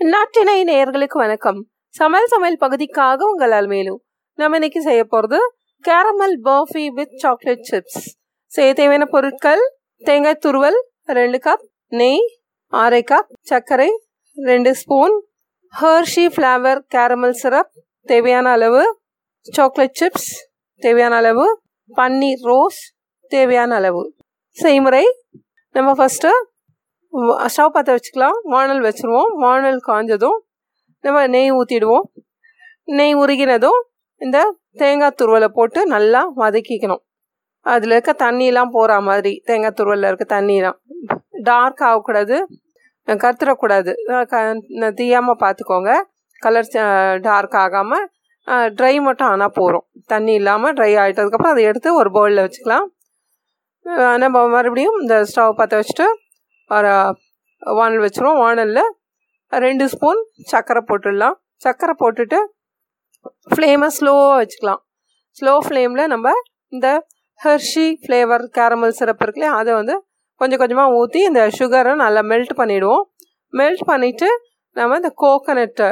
நாட்டினை நேயர்களுக்கு வணக்கம். சமையல் சமையல் பகுதிக்காக உங்களால் மேலும் நம்ம இன்னைக்கு செய்ய போகிறது caramel burfi with chocolate chips செய்ய தேவையான பொருட்கள் தேங்காய் துருவல் ரெண்டு கப் நெய் அரை கப் சர்க்கரை ரெண்டு spoon Hershey flavour caramel syrup தேவையான அளவு சாக்லேட் சிப்ஸ் தேவையான அளவு பன்னீர் ரோஸ் தேவையான அளவு. செய்முறை நம்ம ஃபஸ்ட்டு ஸ்டவ் பற்ற வச்சுக்கலாம். வானல் வச்சுருவோம். வானல் காஞ்சதும் நம்ம நெய் ஊற்றிடுவோம் நெய் உருகினதும் இந்த தேங்காய் துருவலை போட்டு நல்லா வதக்கிக்கணும். அதில் இருக்க தண்ணியெலாம் போகிற மாதிரி தேங்காய் துருவலில் இருக்க தண்ணியெலாம் டார்க் ஆகக்கூடாது. கத்துறக்கூடாது. தீயாமல் பார்த்துக்கோங்க கலர் டார்க் ஆகாமல் ட்ரை மட்டும் ஆனால் போகிறோம் தண்ணி இல்லாமல் ட்ரை ஆகிட்டதுக்கப்புறம் அதை எடுத்து ஒரு பவுலில் வச்சுக்கலாம். நம்ம மறுபடியும் இந்த ஸ்டவ் பற்ற வச்சுட்டு வானல் வச்சுருவோம். வானலில் ரெண்டு ஸ்பூன் சர்க்கரை போட்டுடலாம். சர்க்கரை போட்டுட்டு ஃப்ளேமை ஸ்லோவாக வச்சுக்கலாம். ஸ்லோ ஃப்ளேமில் நம்ம இந்த ஹெர்ஷி ஃப்ளேவர் கேரமல் சிரப் இருக்குல்லையா அதை வந்து கொஞ்சம் கொஞ்சமாக ஊற்றி இந்த சுகரை நல்லா மெல்ட் பண்ணிவிடுவோம் மெல்ட் பண்ணிவிட்டு நம்ம இந்த கோகனட்டை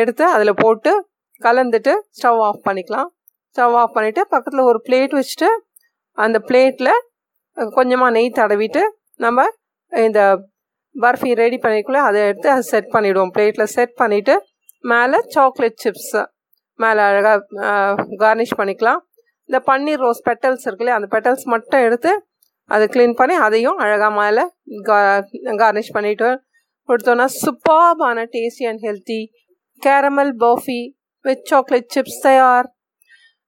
எடுத்து அதில் போட்டு கலந்துட்டு ஸ்டவ் ஆஃப் பண்ணிக்கலாம். ஸ்டவ் ஆஃப் பண்ணிவிட்டு பக்கத்தில் ஒரு பிளேட் வச்சுட்டு அந்த பிளேட்டில் கொஞ்சமாக நெய் தடவிட்டு நம்ம இந்த பர்ஃபி ரெடி பண்ணிக்குள்ளே அதை எடுத்து அதை செட் பண்ணிவிடுவோம் பிளேட்டில் செட் பண்ணிவிட்டு மேலே சாக்லேட் சிப்ஸு மேலே அழகாக கார்னிஷ் பண்ணிக்கலாம். இந்த பன்னீர் ரோஸ் பெட்டல்ஸ் இருக்குல்லையே அந்த பெட்டல்ஸ் மட்டும் எடுத்து அதை க்ளீன் பண்ணி அதையும் அழகாக மேலே கா கார்னிஷ் பண்ணிவிட்டு கொடுத்தோன்னா சூப்பர்பான tasty and healthy caramel burfi with chocolate chips தயார்.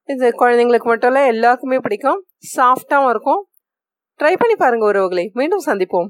இது குழந்தைங்களுக்கு மட்டும் இல்லை எல்லாருக்குமே பிடிக்கும். சாஃப்டாகவும் இருக்கும். ட்ரை பண்ணி பாருங்கள் உறவுகளை. மீண்டும் சந்திப்போம்.